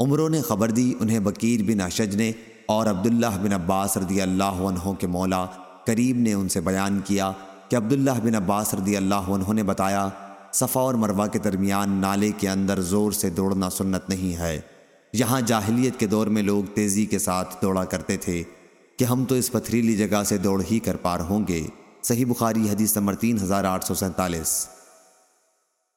عمروں نے خبر دی انہیں بکیر بن اشج نے اور عبداللہ بن عباس رضی اللہ عنہ کے مولا قریب نے ان سے بیان کیا کہ عبداللہ بن عباس رضی اللہ عنہ نے بتایا، صفا اور مروہ کے درمیان نالے کے اندر زور سے دوڑنا سنت نہیں ہے۔ یہاں جاہلیت کے دور میں لوگ تیزی کے ساتھ دوڑا کرتے تھے کہ ہم تو اس پتھریلی جگہ سے دوڑ ہی کر پار ہوں گے۔ صحیح بخاری حدیث نمبر تین ہزار آٹھ سو سینتالیس۔